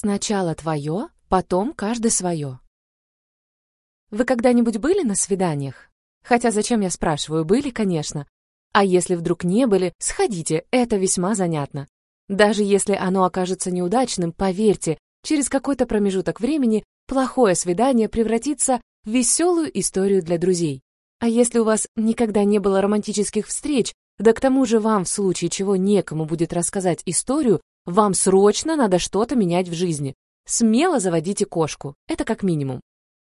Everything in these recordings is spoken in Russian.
Сначала твое, потом каждый свое. Вы когда-нибудь были на свиданиях? Хотя зачем я спрашиваю, были, конечно. А если вдруг не были, сходите, это весьма занятно. Даже если оно окажется неудачным, поверьте, через какой-то промежуток времени плохое свидание превратится в веселую историю для друзей. А если у вас никогда не было романтических встреч, да к тому же вам в случае чего некому будет рассказать историю, вам срочно надо что-то менять в жизни. Смело заводите кошку, это как минимум.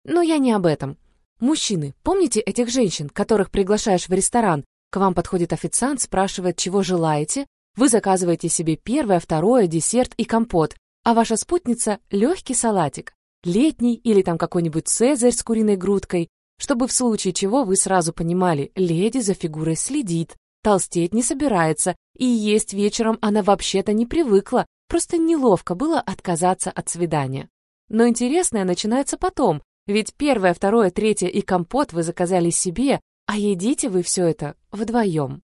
Но я не об этом. Мужчины, помните этих женщин, которых приглашаешь в ресторан, к вам подходит официант, спрашивает, чего желаете, вы заказываете себе первое, второе, десерт и компот, а ваша спутница — легкий салатик, летний или там какой-нибудь цезарь с куриной грудкой, чтобы в случае чего вы сразу понимали, леди за фигурой следит, толстеть не собирается, и есть вечером она вообще-то не привыкла, просто неловко было отказаться от свидания. Но интересное начинается потом, ведь первое, второе, третье и компот вы заказали себе, а едите вы все это вдвоем.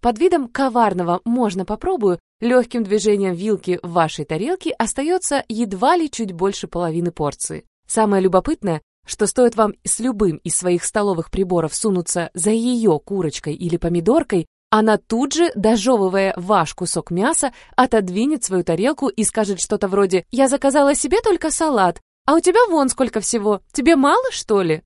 Под видом коварного «можно попробую» легким движением вилки в вашей тарелке остается едва ли чуть больше половины порции. Самое любопытное, что стоит вам с любым из своих столовых приборов сунуться за ее курочкой или помидоркой, она тут же, дожевывая ваш кусок мяса, отодвинет свою тарелку и скажет что-то вроде «Я заказала себе только салат, а у тебя вон сколько всего, тебе мало, что ли?»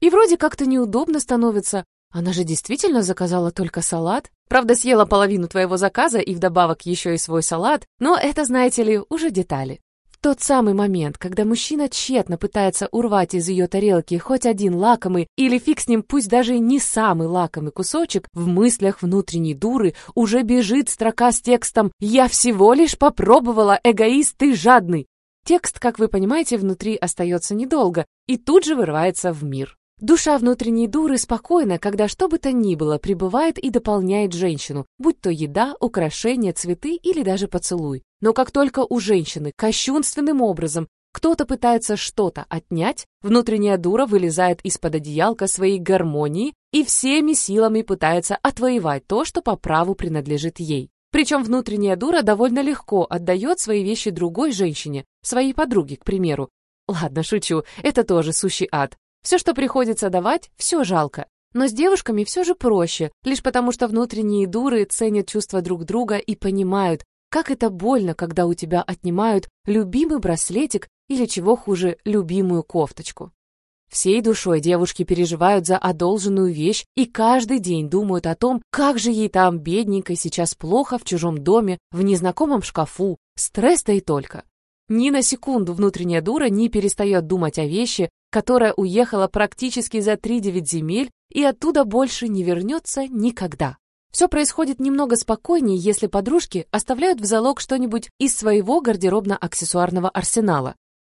И вроде как-то неудобно становится, она же действительно заказала только салат. Правда, съела половину твоего заказа и вдобавок еще и свой салат, но это, знаете ли, уже детали. Тот самый момент, когда мужчина тщетно пытается урвать из ее тарелки хоть один лакомый или фиг с ним пусть даже не самый лакомый кусочек, в мыслях внутренней дуры уже бежит строка с текстом «Я всего лишь попробовала, эгоист ты жадный». Текст, как вы понимаете, внутри остается недолго и тут же вырывается в мир. Душа внутренней дуры спокойна, когда что бы то ни было прибывает и дополняет женщину, будь то еда, украшения, цветы или даже поцелуй. Но как только у женщины кощунственным образом кто-то пытается что-то отнять, внутренняя дура вылезает из-под одеялка своей гармонии и всеми силами пытается отвоевать то, что по праву принадлежит ей. Причем внутренняя дура довольно легко отдает свои вещи другой женщине, своей подруге, к примеру. Ладно, шучу, это тоже сущий ад. Все, что приходится давать, все жалко. Но с девушками все же проще, лишь потому что внутренние дуры ценят чувства друг друга и понимают, как это больно, когда у тебя отнимают любимый браслетик или, чего хуже, любимую кофточку. Всей душой девушки переживают за одолженную вещь и каждый день думают о том, как же ей там, бедненькой, сейчас плохо в чужом доме, в незнакомом шкафу, стресс-то и только. Ни на секунду внутренняя дура не перестает думать о вещи, которая уехала практически за три девять земель и оттуда больше не вернется никогда. Все происходит немного спокойнее, если подружки оставляют в залог что-нибудь из своего гардеробно-аксессуарного арсенала.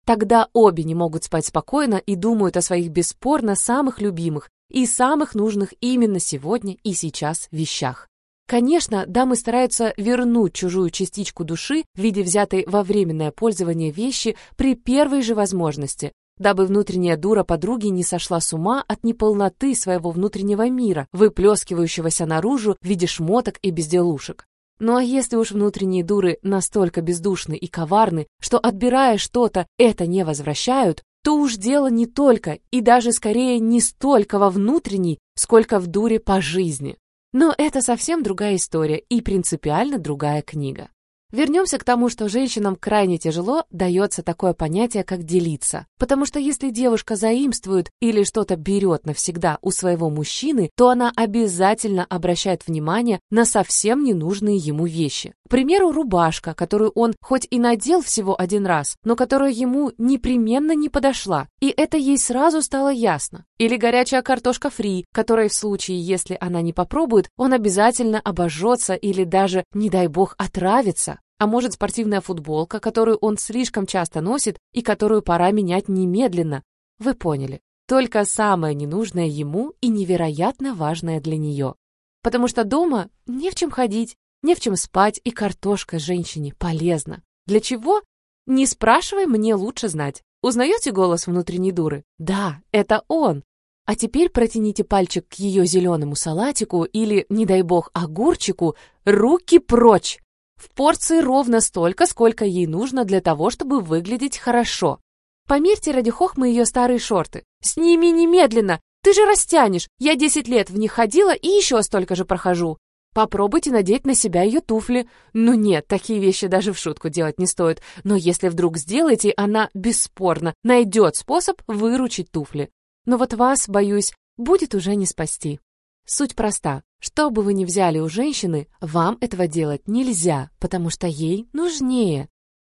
Тогда обе не могут спать спокойно и думают о своих бесспорно самых любимых и самых нужных именно сегодня и сейчас вещах. Конечно, дамы стараются вернуть чужую частичку души в виде взятой во временное пользование вещи при первой же возможности, дабы внутренняя дура подруги не сошла с ума от неполноты своего внутреннего мира, выплескивающегося наружу в виде шмоток и безделушек. Ну а если уж внутренние дуры настолько бездушны и коварны, что, отбирая что-то, это не возвращают, то уж дело не только и даже скорее не столько во внутренней, сколько в дуре по жизни. Но это совсем другая история и принципиально другая книга. Вернемся к тому, что женщинам крайне тяжело дается такое понятие, как делиться. Потому что если девушка заимствует или что-то берет навсегда у своего мужчины, то она обязательно обращает внимание на совсем ненужные ему вещи. К примеру, рубашка, которую он хоть и надел всего один раз, но которая ему непременно не подошла. И это ей сразу стало ясно. Или горячая картошка фри, которой в случае, если она не попробует, он обязательно обожжется или даже, не дай бог, отравится. А может, спортивная футболка, которую он слишком часто носит и которую пора менять немедленно. Вы поняли. Только самое ненужное ему и невероятно важное для нее. Потому что дома не в чем ходить, не в чем спать, и картошка женщине полезна. Для чего? Не спрашивай, мне лучше знать. Узнаете голос внутренней дуры? Да, это он. А теперь протяните пальчик к ее зеленому салатику или, не дай бог, огурчику. Руки прочь! В порции ровно столько, сколько ей нужно для того, чтобы выглядеть хорошо. Померьте ради хохмы ее старые шорты. Сними немедленно! Ты же растянешь! Я 10 лет в них ходила и еще столько же прохожу. Попробуйте надеть на себя ее туфли. Ну нет, такие вещи даже в шутку делать не стоит. Но если вдруг сделаете, она бесспорно найдет способ выручить туфли. Но вот вас, боюсь, будет уже не спасти. Суть проста. Что бы вы ни взяли у женщины, вам этого делать нельзя, потому что ей нужнее.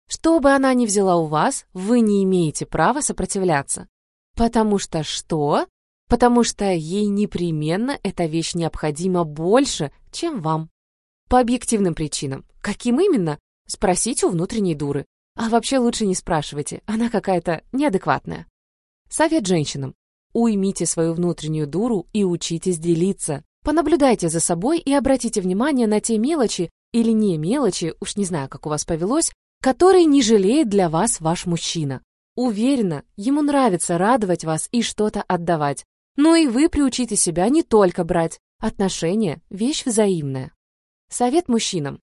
Что бы она ни взяла у вас, вы не имеете права сопротивляться. Потому что что? Потому что ей непременно эта вещь необходима больше, чем вам. По объективным причинам. Каким именно? Спросите у внутренней дуры. А вообще лучше не спрашивайте, она какая-то неадекватная. Совет женщинам. Уймите свою внутреннюю дуру и учитесь делиться. Понаблюдайте за собой и обратите внимание на те мелочи или не мелочи, уж не знаю, как у вас повелось, которые не жалеет для вас ваш мужчина. Уверена, ему нравится радовать вас и что-то отдавать. Но и вы приучите себя не только брать. Отношения – вещь взаимная. Совет мужчинам.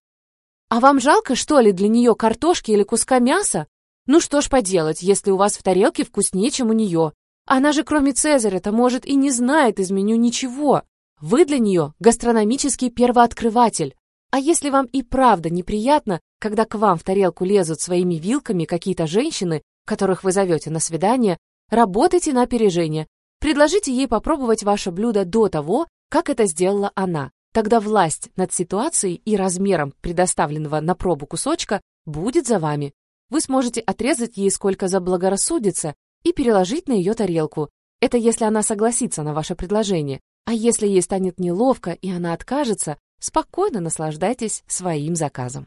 А вам жалко, что ли, для нее картошки или куска мяса? Ну что ж поделать, если у вас в тарелке вкуснее, чем у нее. Она же кроме Цезаря-то, может, и не знает из меню ничего. Вы для нее гастрономический первооткрыватель. А если вам и правда неприятно, когда к вам в тарелку лезут своими вилками какие-то женщины, которых вы зовете на свидание, работайте на опережение. Предложите ей попробовать ваше блюдо до того, как это сделала она. Тогда власть над ситуацией и размером предоставленного на пробу кусочка будет за вами. Вы сможете отрезать ей сколько заблагорассудится и переложить на ее тарелку. Это если она согласится на ваше предложение. А если ей станет неловко и она откажется, спокойно наслаждайтесь своим заказом.